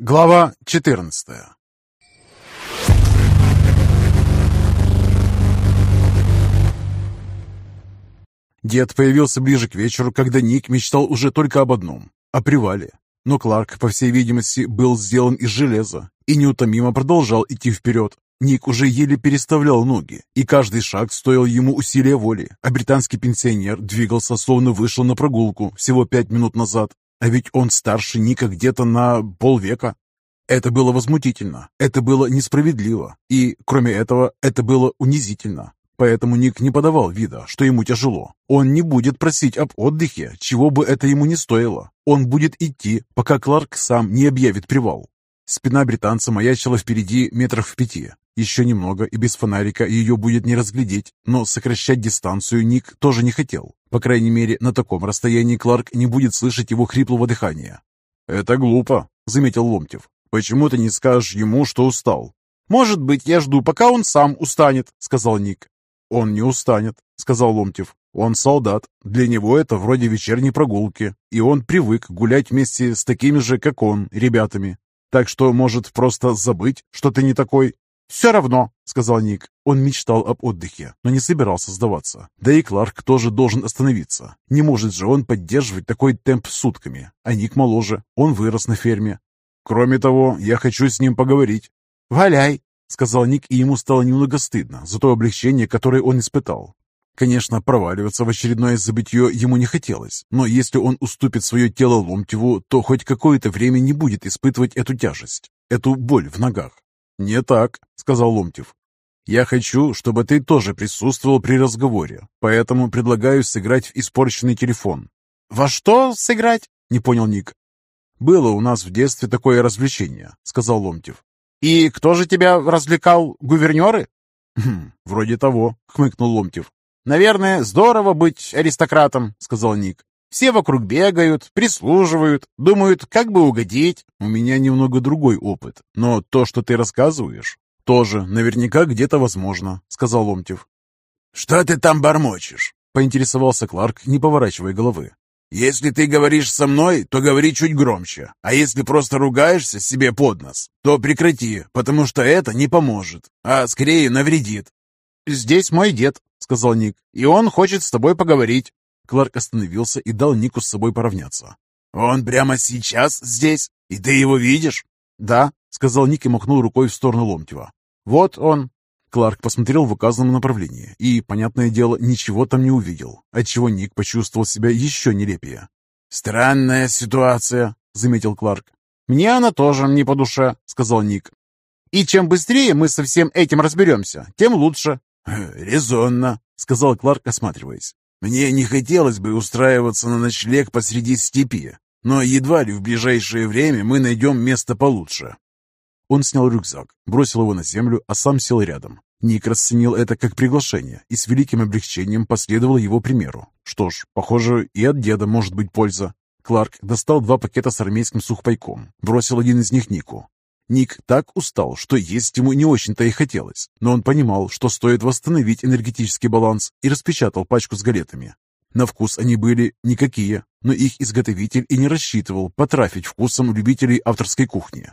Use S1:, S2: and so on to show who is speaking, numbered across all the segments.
S1: Глава 14 Дед появился ближе к вечеру, когда Ник мечтал уже только об одном – о привале. Но Кларк, по всей видимости, был сделан из железа и неутомимо продолжал идти вперед. Ник уже еле переставлял ноги, и каждый шаг стоил ему усилия воли, а британский пенсионер двигался, словно вышел на прогулку всего пять минут назад. А ведь он старше Ника где-то на полвека. Это было возмутительно, это было несправедливо, и, кроме этого, это было унизительно. Поэтому Ник не подавал вида, что ему тяжело. Он не будет просить об отдыхе, чего бы это ему не стоило. Он будет идти, пока Кларк сам не объявит привал. Спина британца маячила впереди метров в пяти. Еще немного, и без фонарика ее будет не разглядеть, но сокращать дистанцию Ник тоже не хотел. По крайней мере, на таком расстоянии Кларк не будет слышать его хриплого дыхания. «Это глупо», — заметил Ломтев. «Почему ты не скажешь ему, что устал?»
S2: «Может быть, я жду, пока он сам устанет», — сказал Ник.
S1: «Он не устанет», — сказал Ломтев. «Он солдат. Для него это вроде вечерней прогулки, и он привык гулять вместе с такими же, как он, ребятами. Так что, может, просто забыть, что ты не такой,
S2: «Все равно», —
S1: сказал Ник. Он мечтал об отдыхе, но не собирался сдаваться. Да и Кларк тоже должен остановиться. Не может же он поддерживать такой темп сутками. А Ник моложе, он вырос на ферме. Кроме того, я хочу с ним поговорить.
S2: «Валяй», —
S1: сказал Ник, и ему стало немного стыдно за то облегчение, которое он испытал. Конечно, проваливаться в очередное забытье ему не хотелось, но если он уступит свое тело Ломтеву, то хоть какое-то время не будет испытывать эту тяжесть, эту боль в ногах. «Не так», — сказал Ломтев. «Я хочу, чтобы ты тоже присутствовал при разговоре, поэтому предлагаю сыграть в испорченный телефон».
S2: «Во что сыграть?» — не понял Ник.
S1: «Было у нас в детстве такое развлечение», — сказал Ломтев.
S2: «И кто же тебя развлекал? Гувернеры?»
S1: «Хм, вроде того», — хмыкнул Ломтев.
S2: «Наверное, здорово быть аристократом», — сказал Ник. Все вокруг бегают, прислуживают, думают, как бы угодить.
S1: У меня немного другой опыт, но то, что ты рассказываешь, тоже наверняка где-то возможно, сказал Ломтев.
S3: Что ты там бормочешь?
S1: Поинтересовался Кларк, не поворачивая головы.
S3: Если ты говоришь со мной, то говори чуть громче. А если просто ругаешься себе под нос, то прекрати, потому что это не поможет, а скорее навредит.
S2: «Здесь мой дед», — сказал Ник, — «и он хочет с тобой поговорить».
S1: Кларк остановился и дал Нику с собой поравняться.
S3: «Он прямо сейчас здесь? И ты его видишь?»
S2: «Да», — сказал Ник и махнул рукой в сторону Ломтева. «Вот он».
S1: Кларк посмотрел в указанном направлении и, понятное дело, ничего там не увидел, отчего Ник почувствовал себя еще нелепее.
S3: «Странная ситуация», — заметил Кларк.
S2: «Мне она тоже не по душе», — сказал Ник. «И чем быстрее мы со всем этим разберемся, тем лучше».
S3: «Резонно», — сказал Кларк, осматриваясь. Мне не хотелось бы устраиваться на ночлег посреди степи, но едва ли в ближайшее время мы найдем место получше.
S1: Он снял рюкзак, бросил его на землю, а сам сел рядом. Ник расценил это как приглашение и с великим облегчением последовал его примеру. Что ж, похоже, и от деда может быть польза. Кларк достал два пакета с армейским сухпайком, бросил один из них Нику. Ник так устал, что есть ему не очень-то и хотелось, но он понимал, что стоит восстановить энергетический баланс и распечатал пачку с галетами. На вкус они были никакие, но их изготовитель и не рассчитывал потрафить вкусом любителей авторской кухни.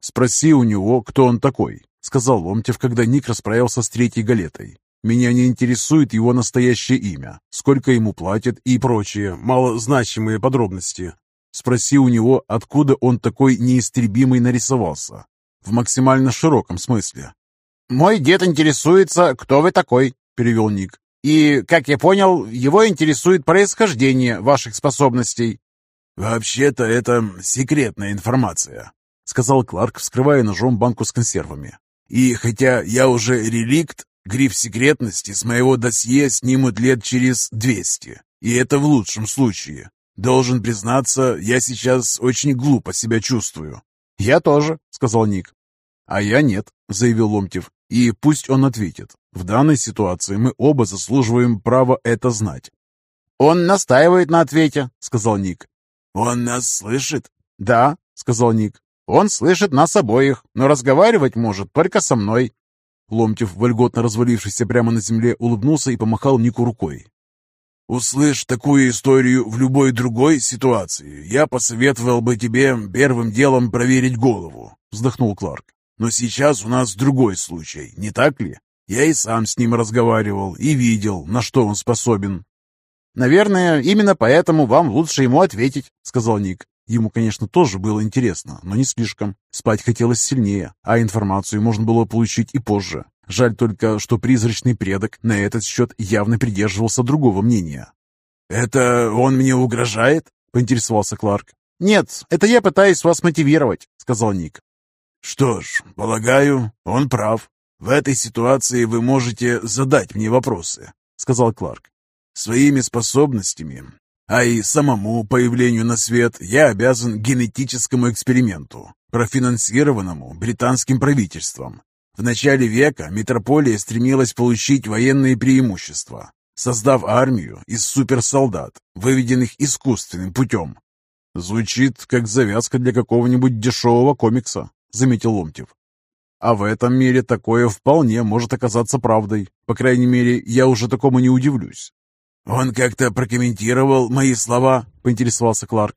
S1: «Спроси у него, кто он такой», — сказал Ломтев, когда Ник расправился с третьей галетой. «Меня не интересует его настоящее имя, сколько ему платят и прочие малозначимые подробности. Спроси у него, откуда он такой неистребимый нарисовался. В максимально широком смысле.
S2: «Мой дед интересуется, кто вы такой», — перевел Ник. «И, как я понял, его интересует происхождение ваших способностей».
S3: «Вообще-то это секретная информация», — сказал Кларк, вскрывая ножом банку с консервами. «И хотя я уже реликт, гриф секретности с моего досье снимут лет через двести. И это в лучшем случае. «Должен признаться, я сейчас очень глупо себя чувствую».
S2: «Я тоже», — сказал Ник.
S1: «А я нет», — заявил Ломтев. «И пусть он ответит. В данной ситуации мы оба заслуживаем права это знать».
S2: «Он настаивает на ответе», — сказал Ник.
S3: «Он нас слышит?»
S2: «Да», — сказал Ник. «Он слышит нас обоих, но разговаривать может только со мной».
S1: Ломтев, вольготно развалившийся прямо на земле, улыбнулся и помахал Нику рукой.
S3: Услышь такую историю в любой другой ситуации, я посоветовал бы тебе первым делом проверить голову», — вздохнул Кларк. «Но сейчас у нас другой случай, не так ли? Я и сам с ним разговаривал и видел, на что он способен».
S2: «Наверное, именно поэтому вам лучше ему ответить», — сказал Ник. Ему, конечно, тоже было интересно, но не слишком. Спать хотелось сильнее, а информацию можно было получить и позже. Жаль только, что призрачный предок на этот счет явно придерживался другого мнения.
S3: «Это он мне угрожает?» — поинтересовался Кларк.
S2: «Нет, это я пытаюсь вас мотивировать», — сказал Ник.
S3: «Что ж, полагаю, он прав. В этой ситуации вы можете задать мне вопросы», — сказал Кларк. «Своими способностями а и самому появлению на свет я обязан генетическому эксперименту, профинансированному британским правительством. В начале века метрополия стремилась получить военные преимущества, создав армию из суперсолдат, выведенных искусственным путем.
S1: «Звучит, как завязка для какого-нибудь дешевого комикса», — заметил Ломтев. «А в этом мире такое вполне может оказаться правдой. По крайней мере, я уже такому не удивлюсь.
S3: «Он как-то прокомментировал мои слова?» — поинтересовался Кларк.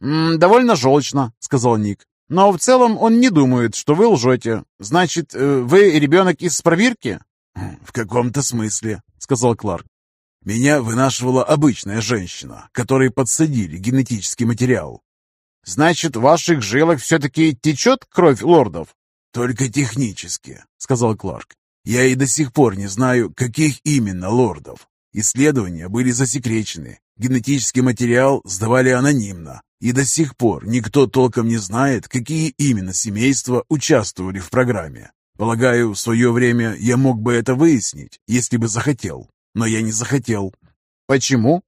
S2: «М -м, «Довольно желчно», — сказал Ник. «Но в целом он не думает, что вы лжете. Значит, э, вы ребенок из проверки?»
S3: «Хм, «В каком-то смысле», — сказал Кларк. «Меня вынашивала обычная женщина, которой подсадили генетический материал».
S2: «Значит, в ваших жилах все-таки течет кровь лордов?»
S3: «Только технически», — сказал Кларк. «Я и до сих пор не знаю, каких именно лордов. Исследования были засекречены, генетический материал сдавали анонимно, и до сих пор никто толком не знает, какие именно семейства участвовали в программе. Полагаю, в свое время я мог бы это выяснить, если бы захотел, но я не захотел.
S2: Почему?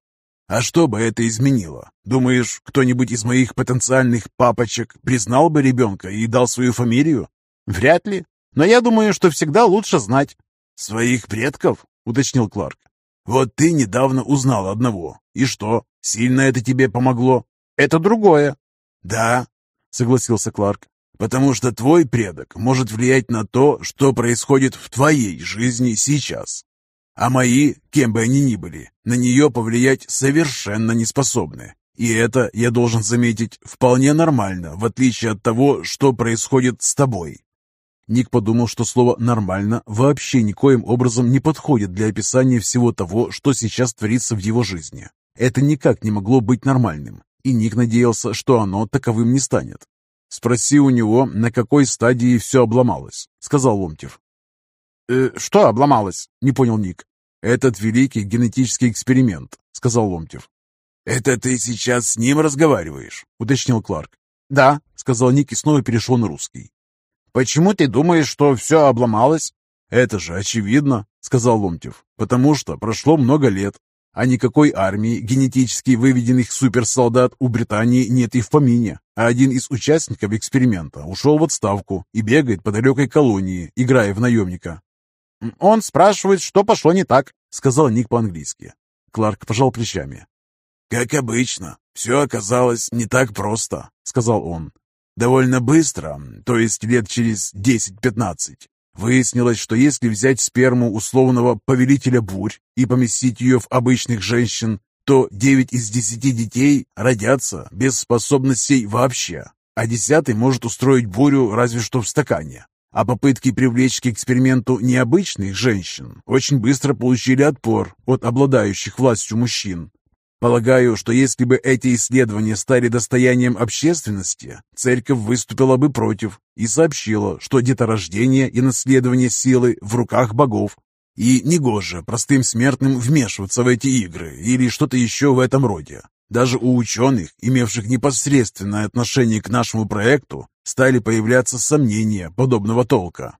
S3: А что бы это изменило? Думаешь, кто-нибудь из моих потенциальных папочек признал бы ребенка и дал свою фамилию?
S2: Вряд ли. Но я думаю, что всегда лучше знать.
S3: Своих предков? Уточнил Кларк. Вот ты недавно узнал одного. И что, сильно это тебе помогло?
S2: Это другое.
S3: Да, согласился Кларк. Потому что твой предок может влиять на то, что происходит в твоей жизни сейчас. А мои, кем бы они ни были, на нее повлиять совершенно не способны. И это, я должен заметить, вполне нормально, в отличие от того, что происходит с тобой.
S1: Ник подумал, что слово «нормально» вообще никоим образом не подходит для описания всего того, что сейчас творится в его жизни. Это никак не могло быть нормальным, и Ник надеялся, что оно таковым не станет. «Спроси у него, на какой стадии все обломалось», — сказал Ломтев.
S2: «Э, «Что обломалось?» — не понял Ник.
S1: «Этот великий генетический эксперимент», — сказал Ломтев.
S3: «Это ты сейчас с ним разговариваешь?» — уточнил Кларк.
S2: «Да», —
S1: сказал Ник и снова перешел на русский.
S2: «Почему ты думаешь, что все обломалось?»
S1: «Это же очевидно», — сказал Ломтев, «потому что прошло много лет, а никакой армии генетически выведенных суперсолдат у Британии нет и в помине, а один из участников эксперимента ушел в отставку и бегает по далекой колонии, играя в наемника».
S2: «Он спрашивает, что пошло не так», —
S1: сказал Ник по-английски. Кларк пожал плечами.
S3: «Как обычно, все оказалось не так просто», — сказал он. Довольно быстро, то есть лет через 10-15, выяснилось, что если взять сперму условного повелителя бурь и поместить ее в обычных женщин, то 9 из 10 детей родятся без способностей вообще, а десятый может устроить бурю разве что в стакане. А попытки привлечь к эксперименту необычных женщин очень быстро получили отпор от обладающих властью мужчин, Полагаю, что если бы эти исследования стали достоянием общественности, церковь выступила бы против и сообщила, что деторождение и наследование силы в руках богов. И негоже простым смертным вмешиваться в эти игры или что-то еще в этом роде. Даже у ученых, имевших непосредственное отношение к нашему проекту, стали появляться сомнения подобного толка.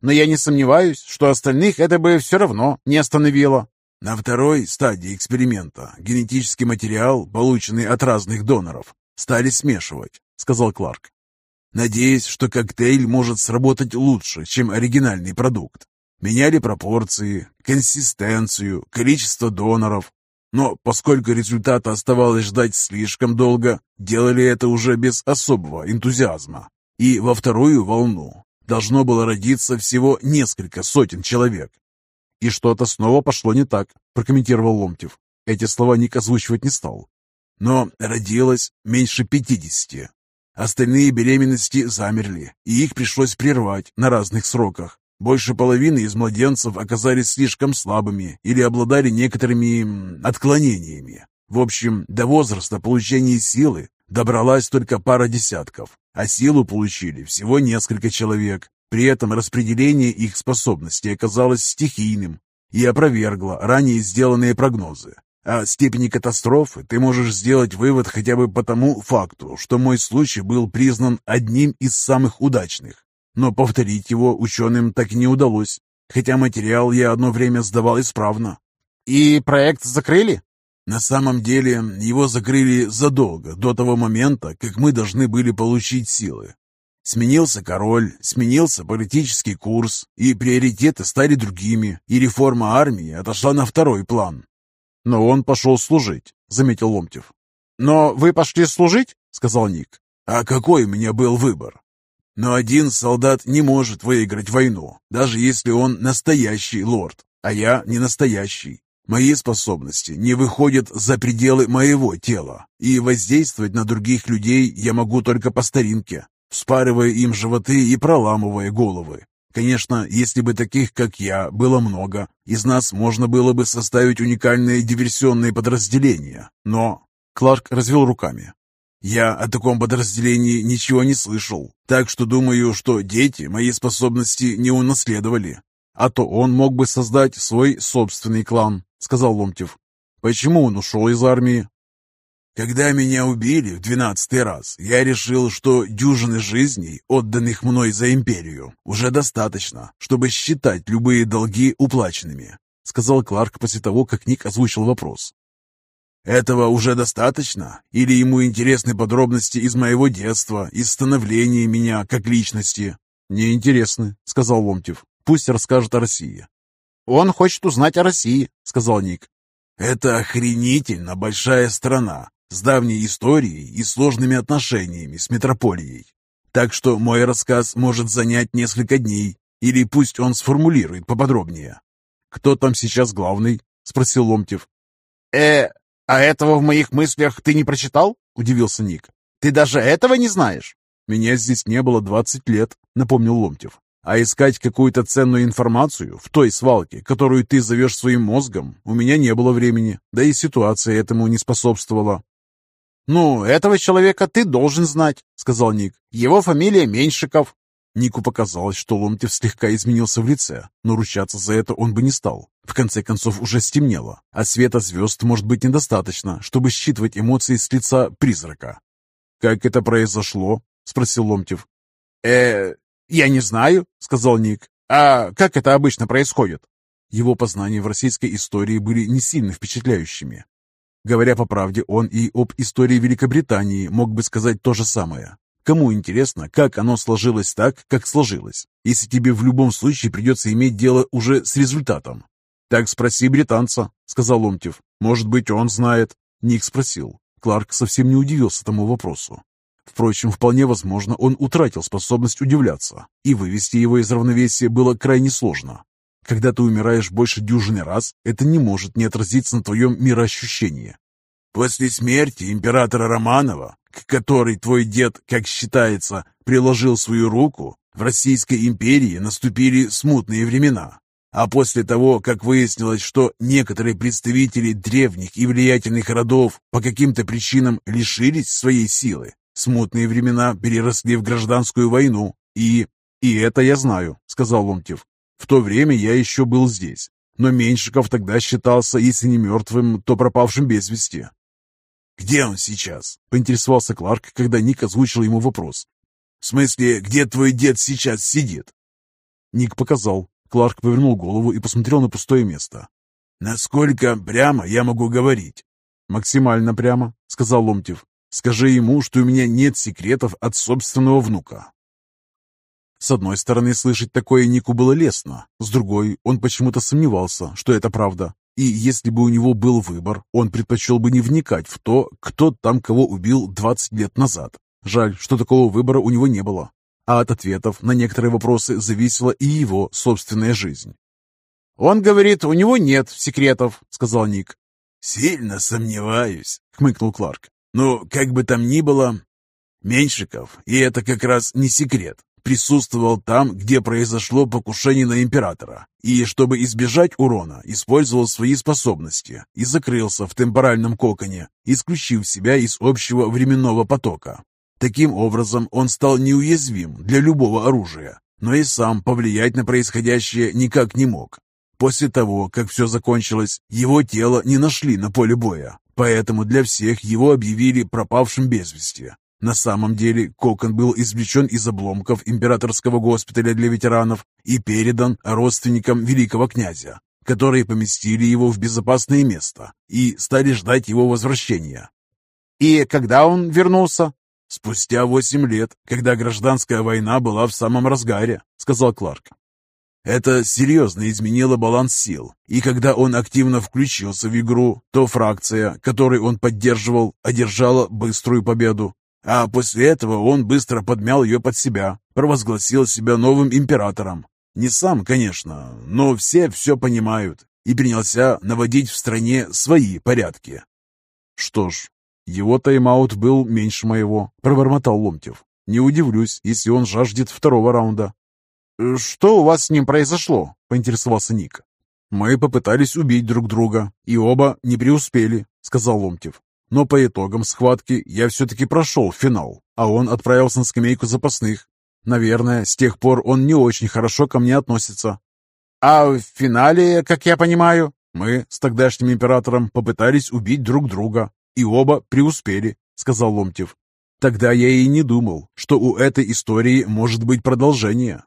S2: Но я не сомневаюсь, что остальных это бы все равно не остановило.
S3: На второй стадии эксперимента генетический материал, полученный от разных доноров, стали смешивать, сказал Кларк. Надеюсь, что коктейль может сработать лучше, чем оригинальный продукт. Меняли пропорции, консистенцию, количество доноров. Но поскольку результата оставалось ждать слишком долго, делали это уже без особого энтузиазма. И во вторую волну должно было родиться всего несколько сотен человек,
S1: «И что-то снова пошло не так», – прокомментировал Ломтев.
S2: Эти слова Ник озвучивать не стал. «Но родилось меньше пятидесяти. Остальные беременности замерли, и их пришлось прервать на разных сроках. Больше половины из младенцев оказались слишком слабыми или обладали некоторыми отклонениями. В общем, до возраста получения силы добралась только пара десятков, а силу получили всего несколько человек. При этом распределение их способностей оказалось стихийным и опровергло ранее сделанные прогнозы. О степени катастрофы ты можешь сделать вывод хотя бы по тому факту, что мой случай был признан одним из самых удачных но повторить его ученым так и не удалось, хотя материал я одно время сдавал исправно.
S1: «И проект закрыли?»
S2: На самом деле его закрыли задолго до того момента, как мы должны были получить силы. Сменился король, сменился политический курс, и приоритеты стали другими, и реформа армии отошла на второй план.
S1: «Но он пошел служить», — заметил Ломтев. «Но вы пошли служить?» — сказал Ник.
S2: «А какой у меня был выбор? Но один солдат не может выиграть войну, даже если он настоящий лорд, а я не настоящий. Мои способности не выходят за пределы моего тела, и воздействовать на других людей я могу только по старинке, вспарывая им животы и проламывая головы. Конечно, если бы таких, как я, было много, из нас можно было бы составить уникальное диверсионное подразделение, но...
S1: Кларк развел руками.
S2: Я о таком подразделении ничего не слышал, так что думаю, что дети мои способности не унаследовали.
S1: А то он мог бы создать свой собственный клан, сказал Ломтев. Почему он ушел из армии?
S2: Когда меня убили в двенадцатый раз, я решил, что дюжины жизней, отданных мной за империю, уже достаточно, чтобы считать любые долги уплаченными, сказал Кларк после того, как Ник озвучил вопрос. Этого уже достаточно? Или ему интересны подробности из моего детства, из становления меня как личности?
S1: Не интересны, сказал Ломтев. Пусть расскажет о России.
S2: Он хочет узнать о России, сказал Ник. Это охренительно большая страна, с давней историей и сложными отношениями с метрополией. Так что мой рассказ может занять несколько дней, или пусть он сформулирует поподробнее.
S1: «Кто там сейчас главный?» — спросил Ломтев.
S2: «Э, «А этого в моих мыслях ты не прочитал?» – удивился Ник. «Ты даже этого не знаешь?»
S1: «Меня здесь не было двадцать лет», – напомнил Ломтев. «А искать какую-то ценную информацию в той свалке, которую ты зовешь своим мозгом, у меня не было времени, да и ситуация этому не способствовала».
S2: «Ну, этого человека ты должен знать», — сказал Ник. «Его фамилия Меньшиков».
S1: Нику показалось, что Ломтев слегка изменился в лице, но ручаться за это он бы не стал. В конце концов, уже стемнело, а света звезд может быть недостаточно, чтобы считывать эмоции с лица призрака. «Как это произошло?» — спросил Ломтев.
S2: э я не знаю», — сказал Ник. «А как это обычно происходит?»
S1: Его познания в российской истории были не сильно впечатляющими. Говоря по правде, он и об истории Великобритании мог бы сказать то же самое. Кому интересно, как оно сложилось так, как сложилось, если тебе в любом случае придется иметь дело уже с результатом? «Так спроси британца», — сказал Ломтев. «Может быть, он знает». Ник спросил. Кларк совсем не удивился тому вопросу. Впрочем, вполне возможно, он утратил способность удивляться, и вывести его из равновесия было крайне сложно. Когда ты умираешь больше дюжины раз, это не может не отразиться на твоем мироощущении.
S2: После смерти императора Романова, к которой твой дед, как считается, приложил свою руку, в Российской империи наступили смутные времена. А после того, как выяснилось, что некоторые представители древних и влиятельных родов по каким-то причинам лишились своей силы, смутные времена переросли в гражданскую войну. И...
S1: «И это я знаю», — сказал Ломтев. «В то время я еще был здесь, но Меньшиков тогда считался, если не мертвым, то пропавшим без вести.
S2: «Где он сейчас?»
S1: — поинтересовался Кларк, когда Ник озвучил ему вопрос.
S2: «В смысле, где твой дед сейчас сидит?»
S1: Ник показал. Кларк повернул голову и посмотрел на пустое место.
S2: «Насколько прямо я могу говорить?»
S1: «Максимально прямо», — сказал Ломтев. «Скажи ему, что у меня нет секретов от собственного внука». С одной стороны, слышать такое Нику было лестно, с другой, он почему-то сомневался, что это правда. И если бы у него был выбор, он предпочел бы не вникать в то, кто там кого убил 20 лет назад. Жаль, что такого выбора у него не было. А от ответов на некоторые вопросы зависела и его собственная жизнь.
S2: «Он говорит, у него нет секретов», — сказал Ник.
S3: «Сильно сомневаюсь», — хмыкнул Кларк. «Но как бы там ни было, Меньшиков, и это как раз не секрет, присутствовал там, где произошло покушение на императора, и, чтобы избежать урона, использовал свои способности и закрылся в темпоральном коконе, исключив себя из общего временного потока. Таким образом, он стал неуязвим для любого оружия, но и сам повлиять на происходящее никак не мог. После того, как все закончилось, его тело не нашли на поле боя, поэтому для всех его объявили пропавшим без вести. На самом деле кокон был извлечен из обломков императорского госпиталя для ветеранов и передан родственникам великого князя, которые поместили его в безопасное место и стали ждать его возвращения.
S2: «И когда он вернулся?»
S3: «Спустя восемь лет, когда гражданская война была в самом разгаре», — сказал Кларк. Это серьезно изменило баланс сил, и когда он активно включился в игру, то фракция, которую он поддерживал, одержала быструю победу. А после этого он быстро подмял ее под себя, провозгласил себя новым императором. Не сам, конечно, но все все понимают, и принялся наводить в стране свои порядки.
S1: Что ж, его тайм-аут был меньше моего, пробормотал Ломтев. Не удивлюсь, если он жаждет второго раунда.
S2: Э, «Что у вас с ним произошло?» – поинтересовался Ник.
S1: «Мы попытались убить друг друга, и оба не преуспели», – сказал Ломтев. «Но по итогам схватки я все-таки прошел финал, а он отправился на скамейку запасных. Наверное, с тех пор он не очень хорошо ко мне относится».
S2: «А в финале, как я понимаю?»
S1: «Мы с тогдашним императором попытались убить друг друга, и оба преуспели», — сказал Ломтев. «Тогда я и не думал, что у этой истории может быть продолжение.